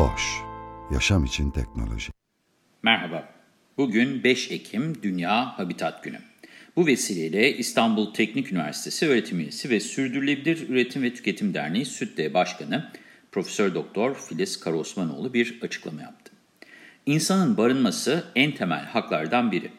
Boş, yaşam için teknoloji. Merhaba, bugün 5 Ekim Dünya Habitat Günü. Bu vesileyle İstanbul Teknik Üniversitesi öğretim üyesi ve Sürdürülebilir Üretim ve Tüketim Derneği SÜTDE Başkanı Profesör Doktor Filiz Karaosmanoğlu bir açıklama yaptı. İnsanın barınması en temel haklardan biri.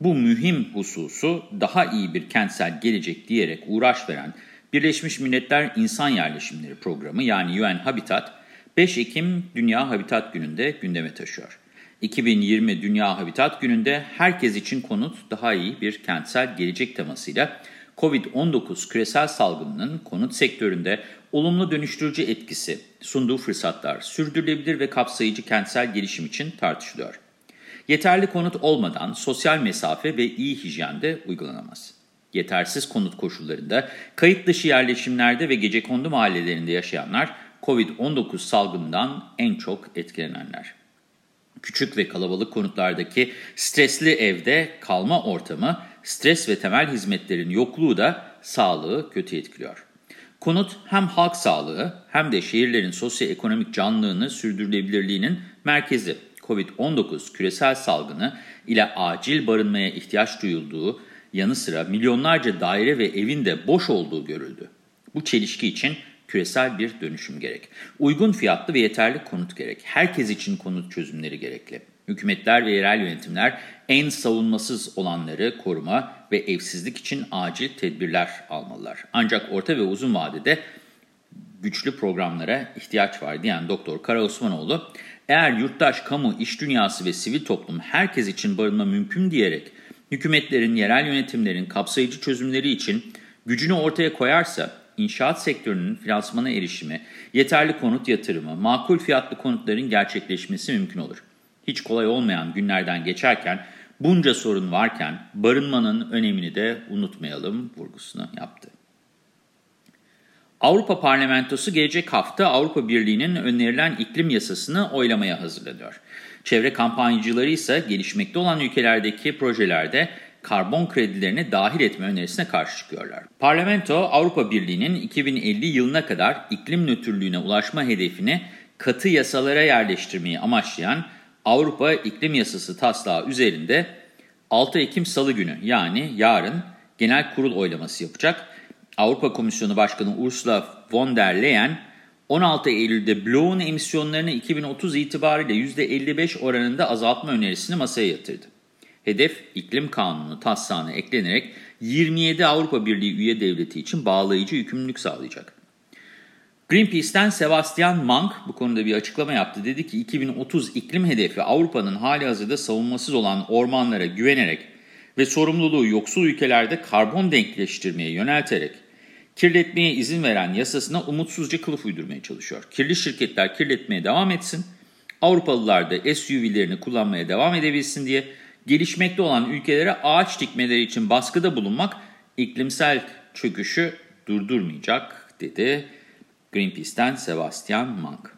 Bu mühim hususu daha iyi bir kentsel gelecek diyerek uğraş veren Birleşmiş Milletler İnsan Yerleşimleri Programı yani UN Habitat, 5 Ekim Dünya Habitat Günü'nde gündeme taşıyor. 2020 Dünya Habitat Günü'nde herkes için konut daha iyi bir kentsel gelecek temasıyla COVID-19 küresel salgınının konut sektöründe olumlu dönüştürücü etkisi, sunduğu fırsatlar, sürdürülebilir ve kapsayıcı kentsel gelişim için tartışılıyor. Yeterli konut olmadan sosyal mesafe ve iyi hijyen de uygulanamaz. Yetersiz konut koşullarında kayıt dışı yerleşimlerde ve gecekondu mahallelerinde yaşayanlar COVID-19 salgından en çok etkilenenler. Küçük ve kalabalık konutlardaki stresli evde kalma ortamı, stres ve temel hizmetlerin yokluğu da sağlığı kötü etkiliyor. Konut hem halk sağlığı hem de şehirlerin sosyoekonomik canlılığını sürdürülebilirliğinin merkezi. Covid-19 küresel salgını ile acil barınmaya ihtiyaç duyulduğu yanı sıra milyonlarca daire ve evin de boş olduğu görüldü. Bu çelişki için küresel bir dönüşüm gerek. Uygun fiyatlı ve yeterli konut gerek. Herkes için konut çözümleri gerekli. Hükümetler ve yerel yönetimler en savunmasız olanları koruma ve evsizlik için acil tedbirler almalılar. Ancak orta ve uzun vadede güçlü programlara ihtiyaç var diyen Doktor Kara Osmanoğlu, eğer yurttaş, kamu, iş dünyası ve sivil toplum herkes için barınma mümkün diyerek hükümetlerin, yerel yönetimlerin kapsayıcı çözümleri için gücünü ortaya koyarsa, inşaat sektörünün finansmana erişimi, yeterli konut yatırımı, makul fiyatlı konutların gerçekleşmesi mümkün olur. Hiç kolay olmayan günlerden geçerken bunca sorun varken barınmanın önemini de unutmayalım vurgusunu yaptı. Avrupa Parlamentosu gelecek hafta Avrupa Birliği'nin önerilen iklim yasasını oylamaya hazırlanıyor. Çevre kampanyacıları ise gelişmekte olan ülkelerdeki projelerde karbon kredilerini dahil etme önerisine karşı çıkıyorlar. Parlamento, Avrupa Birliği'nin 2050 yılına kadar iklim nötrlüğüne ulaşma hedefini katı yasalara yerleştirmeyi amaçlayan Avrupa İklim Yasası taslağı üzerinde 6 Ekim Salı günü yani yarın genel kurul oylaması yapacak. Avrupa Komisyonu Başkanı Ursula von der Leyen 16 Eylül'de bloğun emisyonlarını 2030 itibariyle %55 oranında azaltma önerisini masaya yatırdı. Hedef iklim kanunu taslağına eklenerek 27 Avrupa Birliği üye devleti için bağlayıcı yükümlülük sağlayacak. Greenpeace'ten Sebastian Mank bu konuda bir açıklama yaptı. Dedi ki 2030 iklim hedefi Avrupa'nın hali hazırda savunmasız olan ormanlara güvenerek ve sorumluluğu yoksul ülkelerde karbon denkleştirmeye yönelterek kirletmeye izin veren yasasına umutsuzca kılıf uydurmaya çalışıyor. Kirli şirketler kirletmeye devam etsin, Avrupalılar da SUV'lerini kullanmaya devam edebilsin diye gelişmekte olan ülkelere ağaç dikmeleri için baskıda bulunmak iklimsel çöküşü durdurmayacak dedi. Greenpeace'ten Sebastian Mank.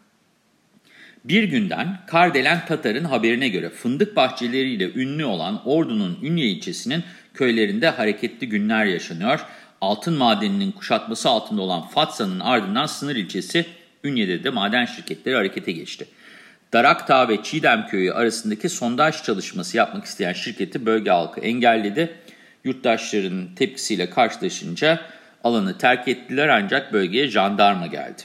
Bir günden Kardelen Tatar'ın haberine göre fındık bahçeleriyle ünlü olan Ordu'nun Ünye ilçesinin köylerinde hareketli günler yaşanıyor. Altın madeninin kuşatması altında olan Fatsa'nın ardından sınır ilçesi Ünye'de de maden şirketleri harekete geçti. Darakta ve Çiğdem köyü arasındaki sondaj çalışması yapmak isteyen şirketi bölge halkı engelledi. Yurttaşların tepkisiyle karşılaşınca alanı terk ettiler ancak bölgeye jandarma geldi.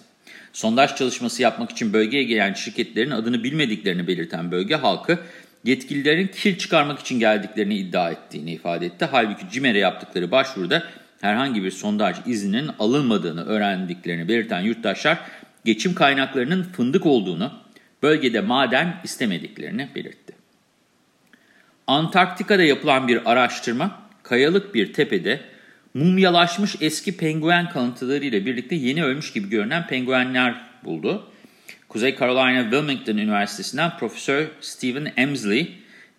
Sondaj çalışması yapmak için bölgeye gelen şirketlerin adını bilmediklerini belirten bölge halkı yetkililerin kil çıkarmak için geldiklerini iddia ettiğini ifade etti. Halbuki CİMER'e yaptıkları başvuruda herhangi bir sondaj izninin alınmadığını öğrendiklerini belirten yurttaşlar geçim kaynaklarının fındık olduğunu, bölgede maden istemediklerini belirtti. Antarktika'da yapılan bir araştırma, kayalık bir tepede mumyalaşmış eski penguen kalıntılarıyla birlikte yeni ölmüş gibi görünen penguenler buldu. Kuzey Carolina Wilmington Üniversitesi'nden Profesör Stephen Emsley,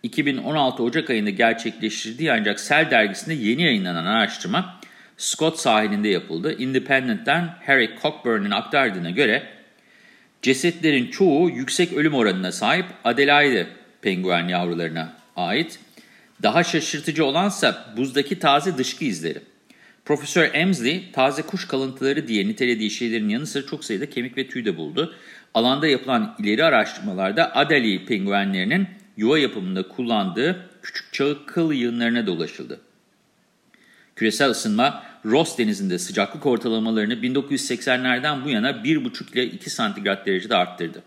2016 Ocak ayında gerçekleştirdiği ancak Cell dergisinde yeni yayınlanan araştırma Scott sahilinde yapıldı. Independent'ten Harry Cockburn'un aktardığına göre cesetlerin çoğu yüksek ölüm oranına sahip Adelaide penguen yavrularına ait. Daha şaşırtıcı olansa buzdaki taze dışkı izleri. Profesör Emsley, taze kuş kalıntıları diye nitelediği şeylerin yanı sıra çok sayıda kemik ve tüy de buldu. Alanda yapılan ileri araştırmalarda Adeli penguenlerinin yuva yapımında kullandığı küçük çakıl yığınlarına da ulaşıldı. Küresel ısınma, Ross denizinde sıcaklık ortalamalarını 1980'lerden bu yana 1,5 ile 2 santigrat derecede arttırdı.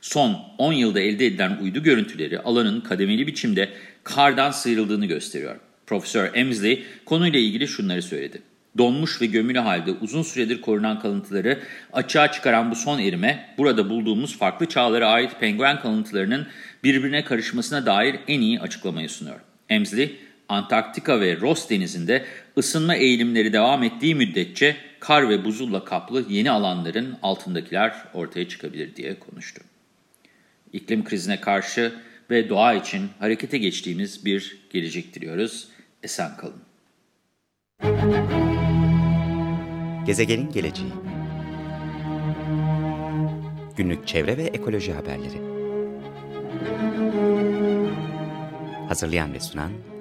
Son 10 yılda elde edilen uydu görüntüleri alanın kademeli biçimde kardan sıyrıldığını gösteriyor. Profesör Emsley konuyla ilgili şunları söyledi. Donmuş ve gömülü halde uzun süredir korunan kalıntıları açığa çıkaran bu son erime, burada bulduğumuz farklı çağlara ait penguen kalıntılarının birbirine karışmasına dair en iyi açıklamayı sunuyor. Emsley, Antarktika ve Ross denizinde ısınma eğilimleri devam ettiği müddetçe kar ve buzulla kaplı yeni alanların altındakiler ortaya çıkabilir diye konuştu. İklim krizine karşı ve doğa için harekete geçtiğimiz bir gelecek diliyoruz. Esen kalın. Gezegenin geleceği Günlük çevre ve ekoloji haberleri Hazırlayan ve sunan